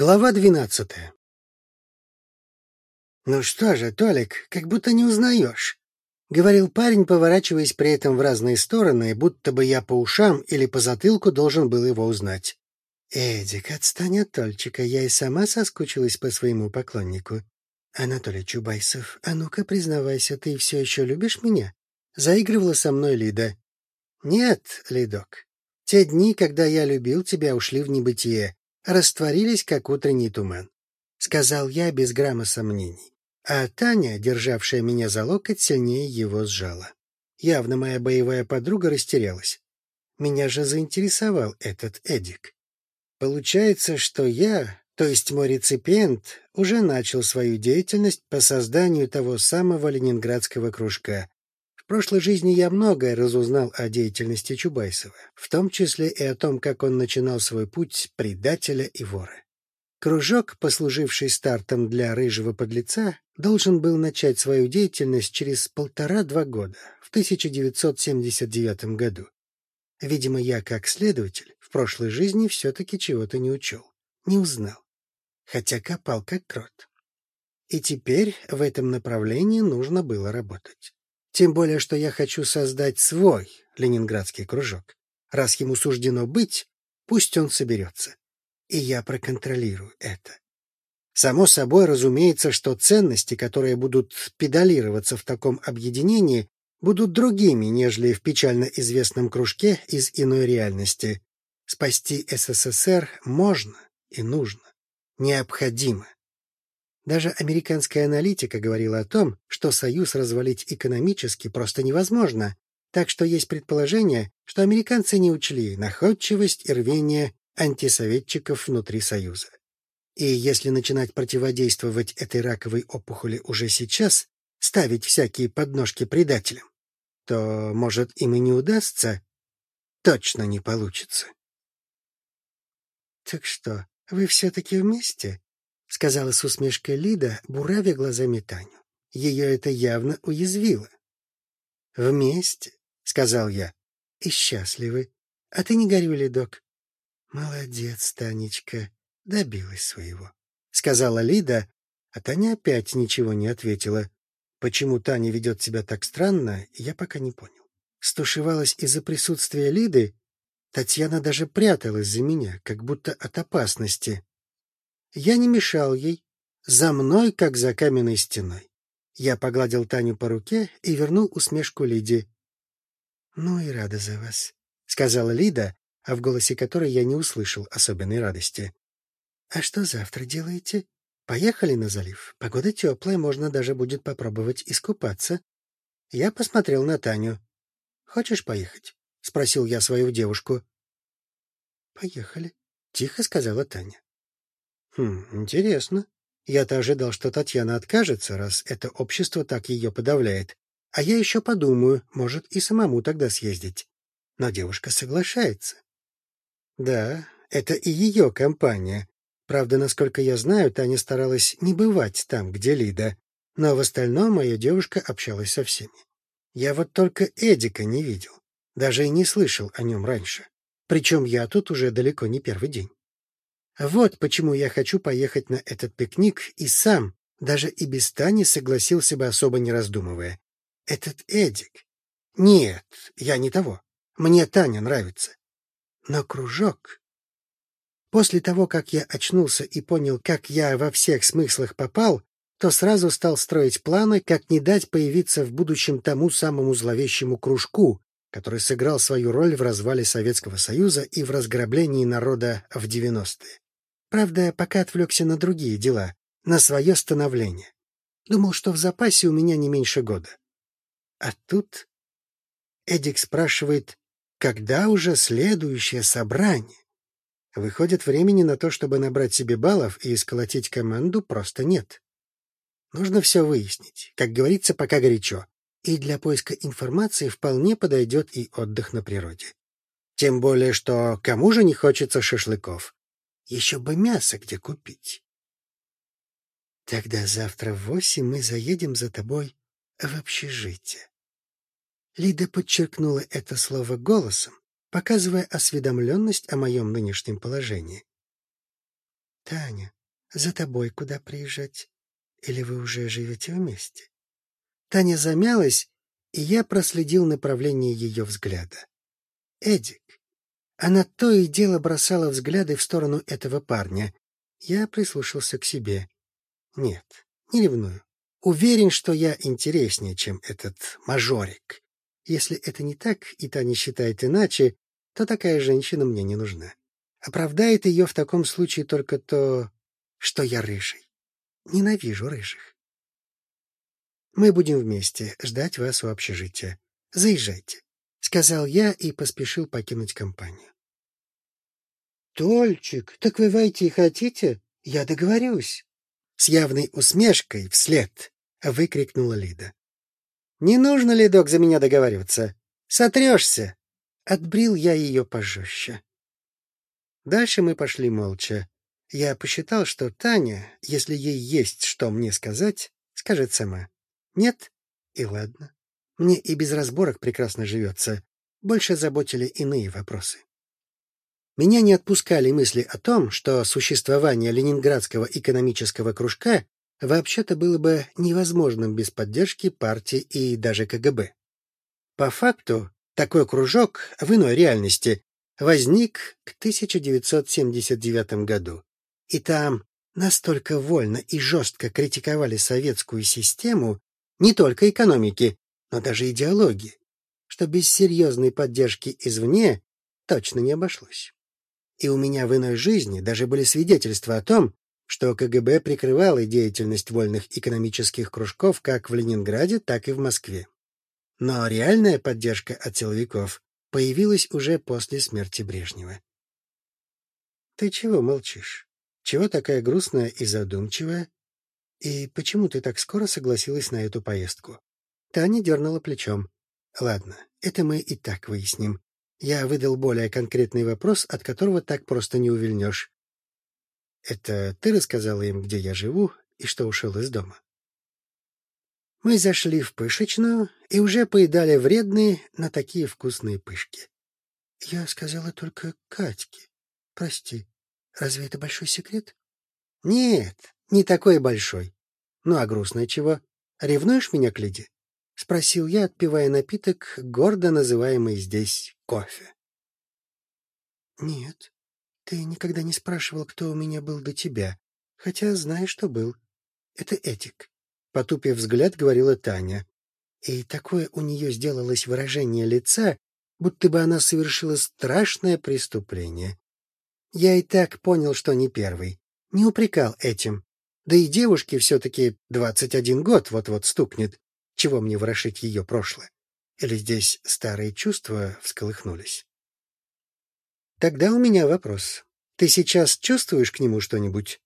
Глава двенадцатая. «Ну что же, Толик, как будто не узнаешь», — говорил парень, поворачиваясь при этом в разные стороны, будто бы я по ушам или по затылку должен был его узнать. «Эдик, отстань от Тольчика, я и сама соскучилась по своему поклоннику. Анатолий Чубайсов, а ну-ка признавайся, ты все еще любишь меня?» Заигрывала со мной Лида. «Нет, Лидок, те дни, когда я любил тебя, ушли в небытие, растворились, как утренний туман. Сказал я без грамма сомнений. А Таня, державшая меня за локоть, сильнее его сжала. Явно моя боевая подруга растерялась. Меня же заинтересовал этот Эдик. Получается, что я, то есть мой реципиент, уже начал свою деятельность по созданию того самого ленинградского кружка, прошлой жизни я многое разузнал о деятельности Чубайсова, в том числе и о том, как он начинал свой путь предателя и вора. Кружок, послуживший стартом для рыжего подлеца, должен был начать свою деятельность через полтора-два года, в 1979 году. Видимо, я, как следователь, в прошлой жизни все-таки чего-то не учел, не узнал, хотя копал как крот. И теперь в этом направлении нужно было работать. Тем более, что я хочу создать свой ленинградский кружок. Раз ему суждено быть, пусть он соберется. И я проконтролирую это. Само собой разумеется, что ценности, которые будут педалироваться в таком объединении, будут другими, нежели в печально известном кружке из иной реальности. Спасти СССР можно и нужно, необходимо. Даже американская аналитика говорила о том, что Союз развалить экономически просто невозможно, так что есть предположение, что американцы не учли находчивость и рвение антисоветчиков внутри Союза. И если начинать противодействовать этой раковой опухоли уже сейчас, ставить всякие подножки предателям, то, может, им и не удастся, точно не получится. — Так что, вы все-таки вместе? — сказала с усмешкой Лида, буравя глазами Таню. Ее это явно уязвило. — Вместе, — сказал я, — и счастливы. А ты не горюй, док. — Молодец, Танечка, добилась своего, — сказала Лида, а Таня опять ничего не ответила. Почему Таня ведет себя так странно, я пока не понял. Стушевалась из-за присутствия Лиды, Татьяна даже пряталась за меня, как будто от опасности. Я не мешал ей. За мной, как за каменной стеной. Я погладил Таню по руке и вернул усмешку Лиде. — Ну и рада за вас, — сказала Лида, а в голосе которой я не услышал особенной радости. — А что завтра делаете? Поехали на залив. Погода теплая, можно даже будет попробовать искупаться. Я посмотрел на Таню. — Хочешь поехать? — спросил я свою девушку. — Поехали, — тихо сказала Таня. Хм, интересно. Я-то ожидал, что Татьяна откажется, раз это общество так ее подавляет. А я еще подумаю, может, и самому тогда съездить. Но девушка соглашается. Да, это и ее компания. Правда, насколько я знаю, Таня старалась не бывать там, где Лида. Но в остальном моя девушка общалась со всеми. Я вот только Эдика не видел. Даже и не слышал о нем раньше. Причем я тут уже далеко не первый день. Вот почему я хочу поехать на этот пикник и сам, даже и без Тани, согласился бы особо не раздумывая. Этот Эдик. Нет, я не того. Мне Таня нравится. Но кружок... После того, как я очнулся и понял, как я во всех смыслах попал, то сразу стал строить планы, как не дать появиться в будущем тому самому зловещему кружку, который сыграл свою роль в развале Советского Союза и в разграблении народа в 90-е. Правда, пока отвлекся на другие дела, на свое становление. Думал, что в запасе у меня не меньше года. А тут Эдик спрашивает, когда уже следующее собрание? Выходит, времени на то, чтобы набрать себе баллов и сколотить команду, просто нет. Нужно все выяснить, как говорится, пока горячо. И для поиска информации вполне подойдет и отдых на природе. Тем более, что кому же не хочется шашлыков? Еще бы мясо где купить. Тогда завтра в восемь мы заедем за тобой в общежитие. Лида подчеркнула это слово голосом, показывая осведомленность о моем нынешнем положении. Таня, за тобой куда приезжать? Или вы уже живете вместе? Таня замялась, и я проследил направление ее взгляда. Эдик. Она то и дело бросала взгляды в сторону этого парня. Я прислушался к себе. Нет, не ревную. Уверен, что я интереснее, чем этот мажорик. Если это не так, и Таня считает иначе, то такая женщина мне не нужна. Оправдает ее в таком случае только то, что я рыжий. Ненавижу рыжих. Мы будем вместе ждать вас у общежития. Заезжайте, — сказал я и поспешил покинуть компанию. — Тольчик, так вы войти хотите? Я договорюсь. С явной усмешкой вслед выкрикнула Лида. — Не нужно, Лидок, за меня договариваться. Сотрешься. Отбрил я ее пожестче. Дальше мы пошли молча. Я посчитал, что Таня, если ей есть что мне сказать, скажет сама. Нет? И ладно. Мне и без разборок прекрасно живется. Больше заботили иные вопросы. Меня не отпускали мысли о том, что существование Ленинградского экономического кружка вообще-то было бы невозможным без поддержки партии и даже КГБ. По факту, такой кружок в иной реальности возник к 1979 году. И там настолько вольно и жестко критиковали советскую систему не только экономики, но даже идеологии, что без серьезной поддержки извне точно не обошлось. И у меня в иной жизни даже были свидетельства о том, что КГБ прикрывало деятельность вольных экономических кружков как в Ленинграде, так и в Москве. Но реальная поддержка от силовиков появилась уже после смерти Брежнева. «Ты чего молчишь? Чего такая грустная и задумчивая? И почему ты так скоро согласилась на эту поездку?» Таня дернула плечом. «Ладно, это мы и так выясним. Я выдал более конкретный вопрос, от которого так просто не увильнешь. Это ты рассказала им, где я живу и что ушел из дома?» Мы зашли в пышечную и уже поедали вредные на такие вкусные пышки. Я сказала только Катьке. Прости, разве это большой секрет? Нет, не такой большой. Ну а грустное чего? Ревнуешь меня к Лиде? Спросил я, отпивая напиток, гордо называемый здесь кофе. Нет, ты никогда не спрашивал, кто у меня был до тебя, хотя знаешь, что был. Это Этик. Потупив взгляд, говорила Таня. И такое у нее сделалось выражение лица, будто бы она совершила страшное преступление. Я и так понял, что не первый. Не упрекал этим. Да и девушке все-таки двадцать один год вот-вот стукнет. Чего мне ворошить ее прошлое? Или здесь старые чувства всколыхнулись? Тогда у меня вопрос. Ты сейчас чувствуешь к нему что-нибудь?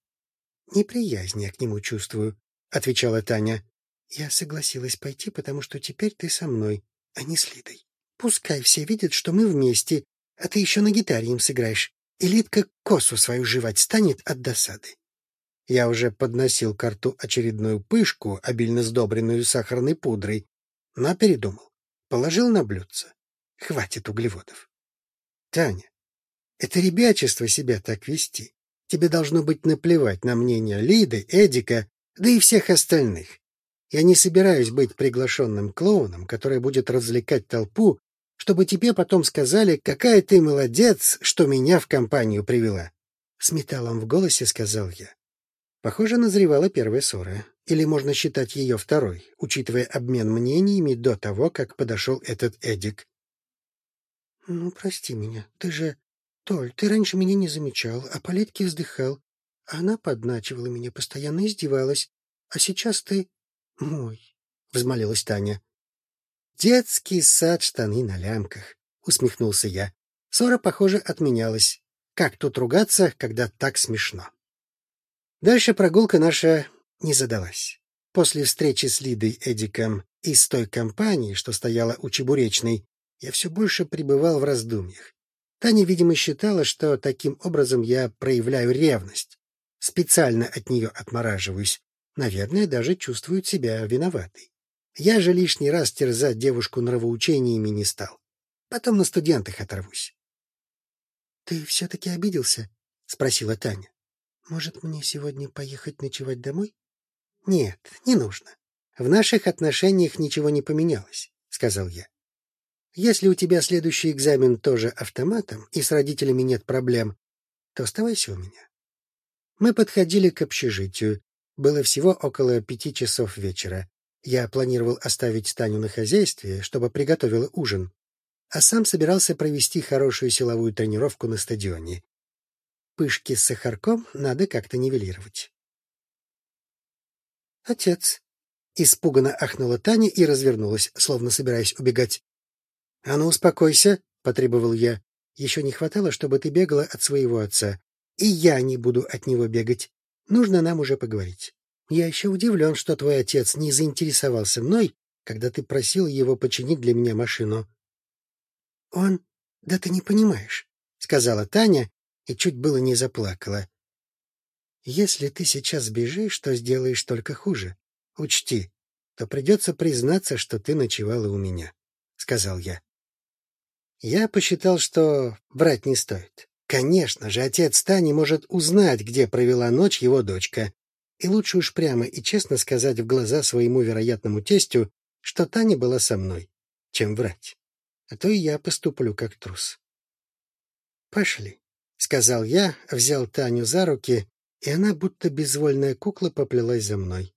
Неприязнь я к нему чувствую. — отвечала Таня. «Я согласилась пойти, потому что теперь ты со мной, а не с Лидой. Пускай все видят, что мы вместе, а ты еще на гитаре им сыграешь, и Лидка косу свою жевать станет от досады». Я уже подносил к рту очередную пышку, обильно сдобренную сахарной пудрой, но передумал. Положил на блюдце. Хватит углеводов. Таня, это ребячество себя так вести. Тебе должно быть наплевать на мнение Лиды, Эдика да и всех остальных. Я не собираюсь быть приглашенным клоуном, который будет развлекать толпу, чтобы тебе потом сказали, какая ты молодец, что меня в компанию привела. С металлом в голосе сказал я. Похоже, назревала первая ссора. Или можно считать ее второй, учитывая обмен мнениями до того, как подошел этот Эдик. — Ну, прости меня, ты же... Толь, ты раньше меня не замечал, а по Летке вздыхал. Она подначивала меня, постоянно издевалась. А сейчас ты мой, — взмолилась Таня. «Детский сад, штаны на лямках», — усмехнулся я. Ссора, похоже, отменялась. Как тут ругаться, когда так смешно? Дальше прогулка наша не задалась. После встречи с Лидой Эдиком и с той компанией, что стояла у Чебуречной, я все больше пребывал в раздумьях. Таня, видимо, считала, что таким образом я проявляю ревность специально от нее отмораживаюсь, наверное, даже чувствует себя виноватой. Я же лишний раз терзать девушку нравоучениями не стал. Потом на студентах оторвусь. — Ты все-таки обиделся? — спросила Таня. Может, мне сегодня поехать ночевать домой? Нет, не нужно. В наших отношениях ничего не поменялось, сказал я. Если у тебя следующий экзамен тоже автоматом и с родителями нет проблем, то оставайся у меня. Мы подходили к общежитию. Было всего около пяти часов вечера. Я планировал оставить Таню на хозяйстве, чтобы приготовила ужин, а сам собирался провести хорошую силовую тренировку на стадионе. Пышки с сахарком надо как-то нивелировать. Отец. Испуганно ахнула Таня и развернулась, словно собираясь убегать. — А ну, успокойся, — потребовал я. — Еще не хватало, чтобы ты бегала от своего отца. И я не буду от него бегать. Нужно нам уже поговорить. Я еще удивлен, что твой отец не заинтересовался мной, когда ты просил его починить для меня машину. — Он... Да ты не понимаешь, — сказала Таня и чуть было не заплакала. Если ты сейчас сбежишь, то сделаешь только хуже. Учти, то придется признаться, что ты ночевала у меня, — сказал я. Я посчитал, что врать не стоит. Конечно же, отец Тани может узнать, где провела ночь его дочка. И лучше уж прямо и честно сказать в глаза своему вероятному тестю, что Таня была со мной, чем врать. А то и я поступлю как трус. «Пошли», — сказал я, взял Таню за руки, и она, будто безвольная кукла, поплелась за мной.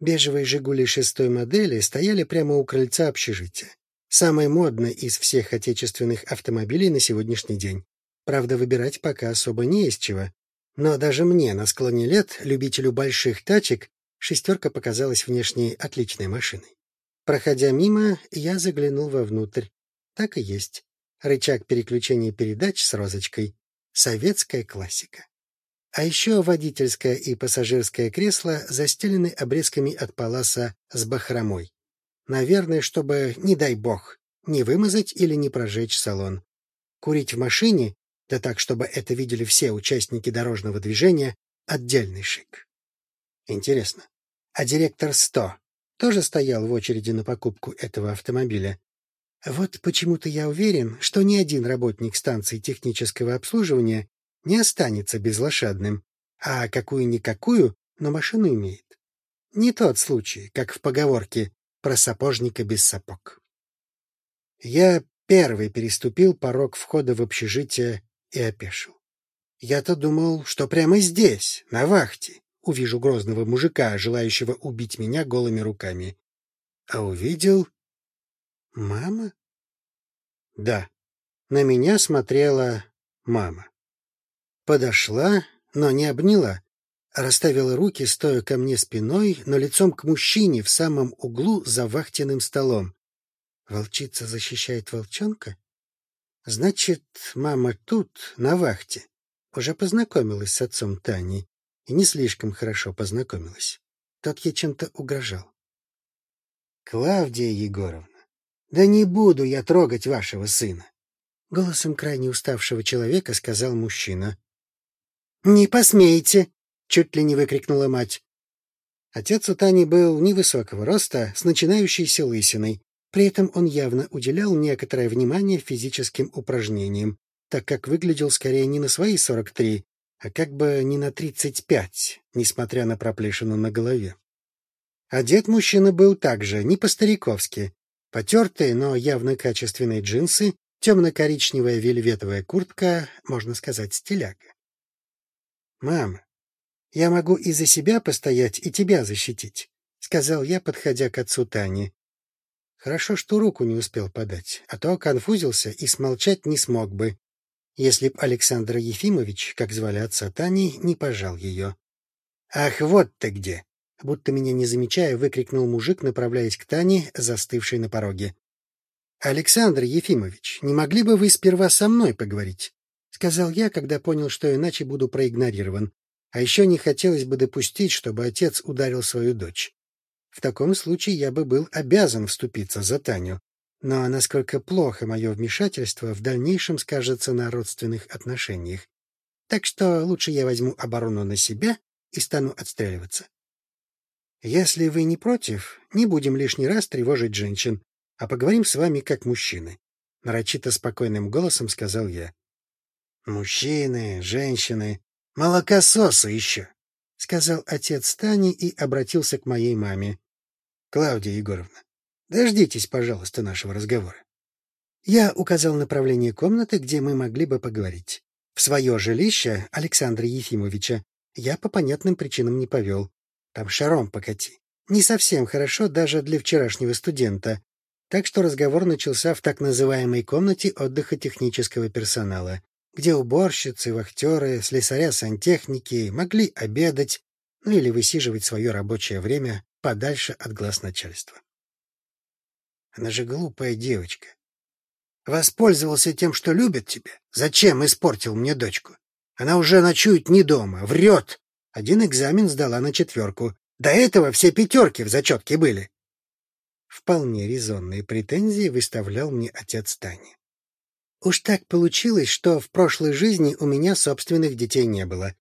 Бежевые «Жигули» шестой модели стояли прямо у крыльца общежития. Самый модный из всех отечественных автомобилей на сегодняшний день. Правда, выбирать пока особо не из чего. Но даже мне, на склоне лет, любителю больших тачек, шестерка показалась внешне отличной машиной. Проходя мимо, я заглянул вовнутрь. Так и есть. Рычаг переключения передач с розочкой. Советская классика. А еще водительское и пассажирское кресло застелены обрезками от паласа с бахромой. Наверное, чтобы, не дай бог, не вымазать или не прожечь салон. Курить в машине, да так, чтобы это видели все участники дорожного движения, отдельный шик. Интересно, а директор 100 тоже стоял в очереди на покупку этого автомобиля? Вот почему-то я уверен, что ни один работник станции технического обслуживания не останется безлошадным, а какую-никакую, но машину имеет. Не тот случай, как в поговорке про сапожника без сапог. Я первый переступил порог входа в общежитие и опешил. Я-то думал, что прямо здесь, на вахте, увижу грозного мужика, желающего убить меня голыми руками. А увидел... Мама? Да, на меня смотрела мама. Подошла, но не обняла. Расставила руки, стоя ко мне спиной, но лицом к мужчине в самом углу за вахтенным столом. Волчица защищает волчонка? Значит, мама тут, на вахте. Уже познакомилась с отцом Тани. И не слишком хорошо познакомилась. Тот ей чем-то угрожал. Клавдия Егоровна, да не буду я трогать вашего сына. Голосом крайне уставшего человека сказал мужчина. «Не посмейте!» — чуть ли не выкрикнула мать. Отец у Тани был невысокого роста, с начинающейся лысиной. При этом он явно уделял некоторое внимание физическим упражнениям, так как выглядел скорее не на свои сорок три, а как бы не на тридцать пять, несмотря на проплешину на голове. Одет мужчина был также не по-стариковски. Потертые, но явно качественные джинсы, темно-коричневая вельветовая куртка, можно сказать, стиляга. «Мама, я могу и за себя постоять, и тебя защитить», — сказал я, подходя к отцу Тани. Хорошо, что руку не успел подать, а то конфузился и смолчать не смог бы, если б Александр Ефимович, как звали отца Тани, не пожал ее. «Ах, вот ты где!» Будто меня не замечая, выкрикнул мужик, направляясь к Тане, застывшей на пороге. «Александр Ефимович, не могли бы вы сперва со мной поговорить? сказал я, когда понял, что иначе буду проигнорирован. А еще не хотелось бы допустить, чтобы отец ударил свою дочь. В таком случае я бы был обязан вступиться за Таню. Но насколько плохо мое вмешательство в дальнейшем скажется на родственных отношениях. Так что лучше я возьму оборону на себя и стану отстреливаться. Если вы не против, не будем лишний раз тревожить женщин, а поговорим с вами как мужчины. Нарочито спокойным голосом сказал я. Мужчины, женщины. молокососы еще, — сказал отец Тани и обратился к моей маме. — Клавдия Егоровна, дождитесь, пожалуйста, нашего разговора. Я указал направление комнаты, где мы могли бы поговорить. В свое жилище Александра Ефимовича я по понятным причинам не повел. Там шаром покати. Не совсем хорошо даже для вчерашнего студента. Так что разговор начался в так называемой комнате отдыха технического персонала, где уборщицы, вахтеры, слесаря-сантехники могли обедать, ну или высиживать свое рабочее время подальше от глаз начальства. Она же глупая девочка. Воспользовался тем, что любит тебя. Зачем испортил мне дочку? Она уже ночует не дома, врет. Один экзамен сдала на четверку. До этого все пятерки в зачетке были. Вполне резонные претензии выставлял мне отец Тани. Уж так получилось, что в прошлой жизни у меня собственных детей не было.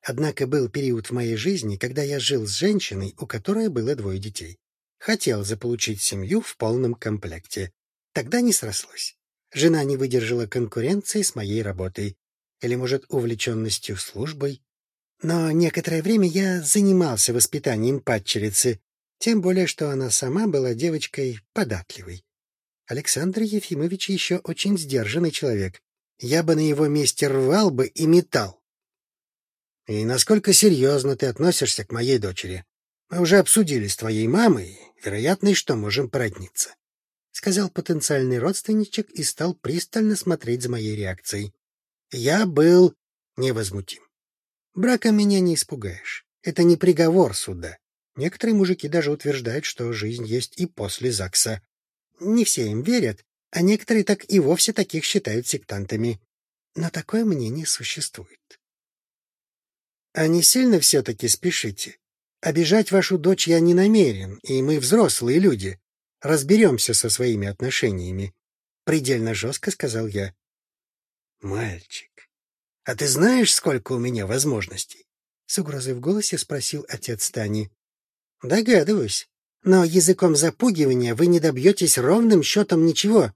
Однако был период в моей жизни, когда я жил с женщиной, у которой было двое детей. Хотел заполучить семью в полном комплекте. Тогда не срослось. Жена не выдержала конкуренции с моей работой. Или, может, увлеченностью службой. Но некоторое время я занимался воспитанием падчерицы, тем более, что она сама была девочкой податливой. Александр Ефимович еще очень сдержанный человек. Я бы на его месте рвал бы и метал. И насколько серьезно ты относишься к моей дочери? Мы уже обсудили с твоей мамой, вероятно, что можем породниться сказал потенциальный родственничек и стал пристально смотреть за моей реакцией. Я был невозмутим. Брака меня не испугаешь. Это не приговор суда. Некоторые мужики даже утверждают, что жизнь есть и после ЗАГСа. Не все им верят, а некоторые так и вовсе таких считают сектантами. Но такое мнение существует. А не сильно все-таки спешите. Обижать вашу дочь я не намерен, и мы взрослые люди разберемся со своими отношениями. Предельно жестко сказал я. Мальчик, а ты знаешь, сколько у меня возможностей? С угрозой в голосе спросил отец Тани. Догадываюсь. Но языком запугивания вы не добьетесь ровным счетом ничего.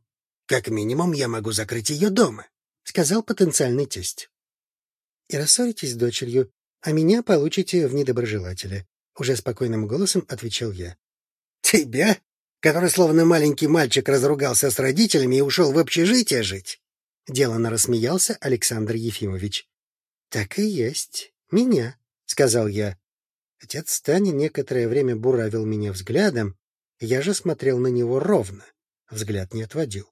Как минимум, я могу закрыть ее дома, — сказал потенциальный тесть. — И рассоритесь с дочерью, а меня получите в недоброжелателя, — уже спокойным голосом отвечал я. — Тебя? который словно маленький мальчик разругался с родителями и ушел в общежитие жить? Делано рассмеялся Александр Ефимович. — Так и есть. Меня, — сказал я. Отец Стани некоторое время буравил меня взглядом, я же смотрел на него ровно, взгляд не отводил.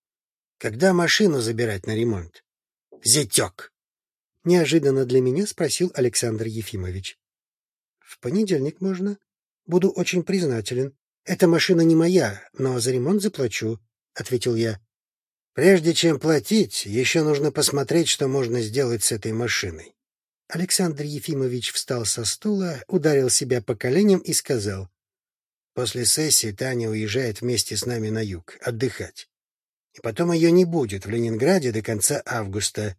— Когда машину забирать на ремонт? — Зятек! — неожиданно для меня спросил Александр Ефимович. — В понедельник можно. Буду очень признателен. «Эта машина не моя, но за ремонт заплачу», — ответил я. «Прежде чем платить, еще нужно посмотреть, что можно сделать с этой машиной». Александр Ефимович встал со стула, ударил себя по коленям и сказал. «После сессии Таня уезжает вместе с нами на юг, отдыхать. И потом ее не будет в Ленинграде до конца августа.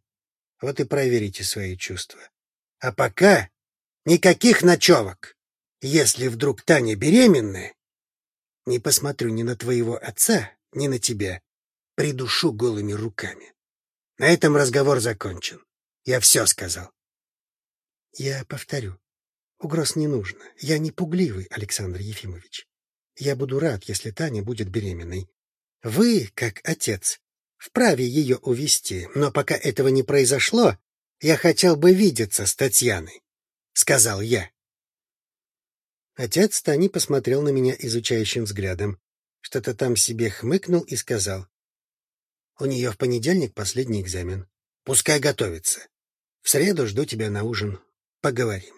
Вот и проверите свои чувства. А пока никаких ночевок. Если вдруг Таня беременная, не посмотрю ни на твоего отца, ни на тебя. Придушу голыми руками. На этом разговор закончен. Я все сказал. Я повторю. Угроз не нужно. Я не пугливый, Александр Ефимович. Я буду рад, если Таня будет беременной. Вы, как отец, вправе ее увести, но пока этого не произошло, я хотел бы видеться с Татьяной, — сказал я. Отец Тани посмотрел на меня изучающим взглядом. Что-то там себе хмыкнул и сказал. У нее в понедельник последний экзамен. Пускай готовится. В среду жду тебя на ужин. Поговорим.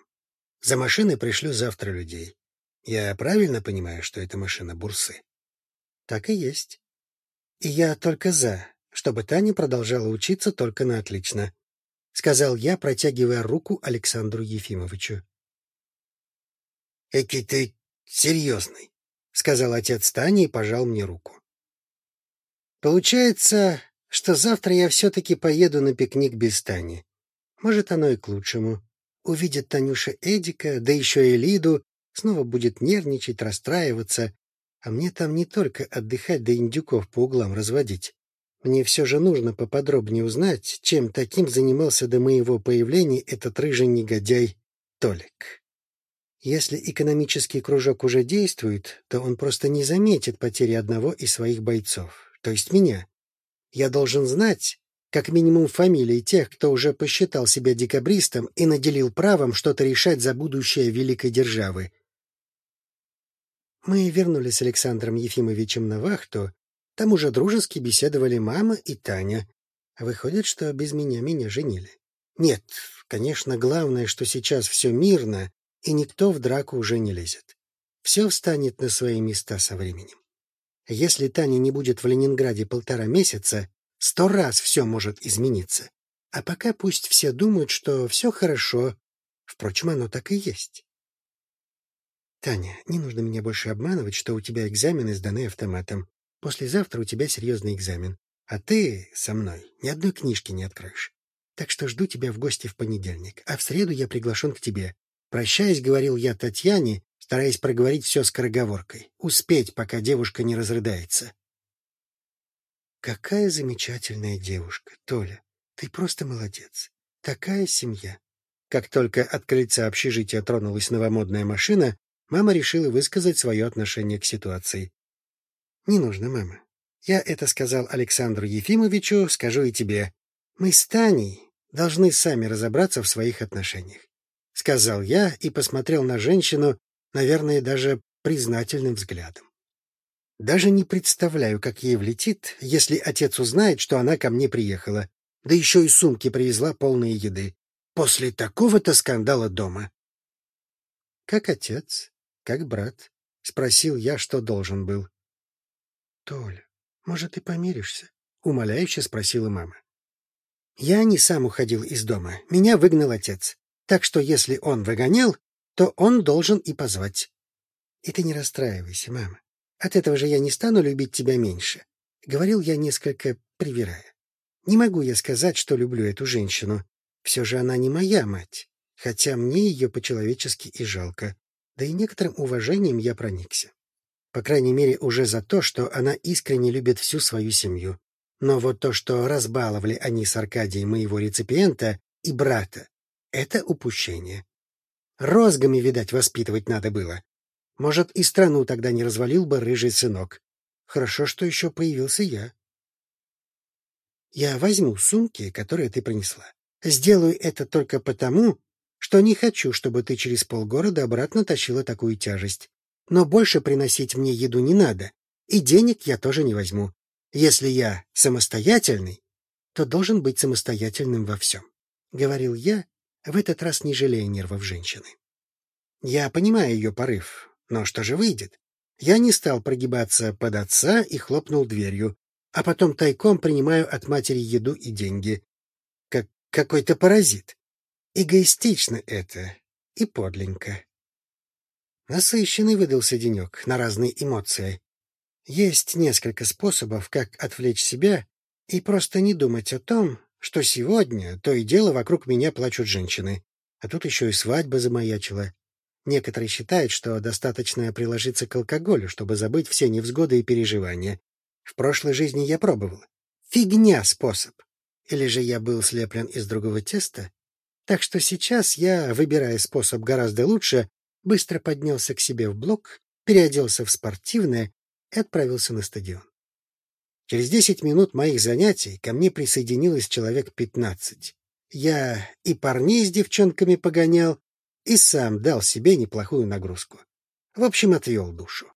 За машиной пришлю завтра людей. Я правильно понимаю, что это машина Бурсы? Так и есть. И я только за, чтобы Таня продолжала учиться только на отлично, — сказал я, протягивая руку Александру Ефимовичу. Эки ты серьезный, — сказал отец Тани и пожал мне руку. Получается, что завтра я все-таки поеду на пикник без Тани. Может, оно и к лучшему. Увидит Танюша Эдика, да еще и Лиду, снова будет нервничать, расстраиваться. А мне там не только отдыхать да индюков по углам разводить. Мне все же нужно поподробнее узнать, чем таким занимался до моего появления этот рыжий негодяй Толик. Если экономический кружок уже действует, то он просто не заметит потери одного из своих бойцов, то есть меня. Я должен знать, как минимум фамилии тех, кто уже посчитал себя декабристом и наделил правом что-то решать за будущее великой державы. Мы вернулись с Александром Ефимовичем на вахту, там уже дружески беседовали мама и Таня. Выходит, что без меня меня женили. Нет, конечно, главное, что сейчас все мирно, и никто в драку уже не лезет. Все встанет на свои места со временем. Если Таня не будет в Ленинграде полтора месяца, сто раз все может измениться. А пока пусть все думают, что все хорошо. Впрочем, оно так и есть. Таня, не нужно меня больше обманывать, что у тебя экзамены сданы автоматом. Послезавтра у тебя серьезный экзамен, а ты со мной ни одной книжки не откроешь. Так что жду тебя в гости в понедельник, а в среду я приглашен к тебе. Прощаясь, говорил я Татьяне, стараясь проговорить все скороговоркой. Успеть, пока девушка не разрыдается. Какая замечательная девушка, Толя. Ты просто молодец. Такая семья. Как только от крыльца общежития тронулась новомодная машина, мама решила высказать свое отношение к ситуации. Не нужно, мама. Я это сказал Александру Ефимовичу, скажу и тебе. Мы с Таней должны сами разобраться в своих отношениях. Сказал я и посмотрел на женщину, наверное, даже признательным взглядом. Даже не представляю, как ей влетит, если отец узнает, что она ко мне приехала, да еще и сумки привезла полные еды. После такого-то скандала дома. — Как отец, как брат? — спросил я, что должен был. — Толя, может, ты помиришься? — умоляюще спросила мама. Я не сам уходил из дома, меня выгнал отец. Так что если он выгонял, то он должен и позвать. И ты не расстраивайся, мама. От этого же я не стану любить тебя меньше. Говорил я несколько привирая. Не могу я сказать, что люблю эту женщину. Все же она не моя мать, хотя мне ее по-человечески и жалко. Да и некоторым уважением я проникся. По крайней мере, уже за то, что она искренне любит всю свою семью. Но вот то, что разбаловали они с Аркадием моего реципиента и брата, это упущение. Розгами, видать, воспитывать надо было. Может, и страну тогда не развалил бы рыжий сынок. Хорошо, что еще появился я. Я возьму сумки, которые ты принесла. Сделаю это только потому, что не хочу, чтобы ты через полгорода обратно тащила такую тяжесть. Но больше приносить мне еду не надо, и денег я тоже не возьму. Если я самостоятельный, то должен быть самостоятельным во всем, — говорил я, в этот раз не жалея нервов женщины. Я понимаю ее порыв, но что же выйдет? Я не стал прогибаться под отца и хлопнул дверью, а потом тайком принимаю от матери еду и деньги. Как какой-то паразит. Эгоистично это и подленько. Насыщенный выдался денек на разные эмоции. Есть несколько способов, как отвлечь себя и просто не думать о том, что сегодня то и дело вокруг меня плачут женщины, а тут еще и свадьба замаячила. Некоторые считают, что достаточно приложиться к алкоголю, чтобы забыть все невзгоды и переживания. В прошлой жизни я пробовал. Фигня способ. Или же я был слеплен из другого теста? Так что сейчас я, выбирая способ гораздо лучше, быстро поднялся к себе в блок, переоделся в спортивное и отправился на стадион. Через десять минут моих занятий ко мне присоединилось человек пятнадцать. Я и парней с девчонками погонял, и сам дал себе неплохую нагрузку. В общем, отвел душу.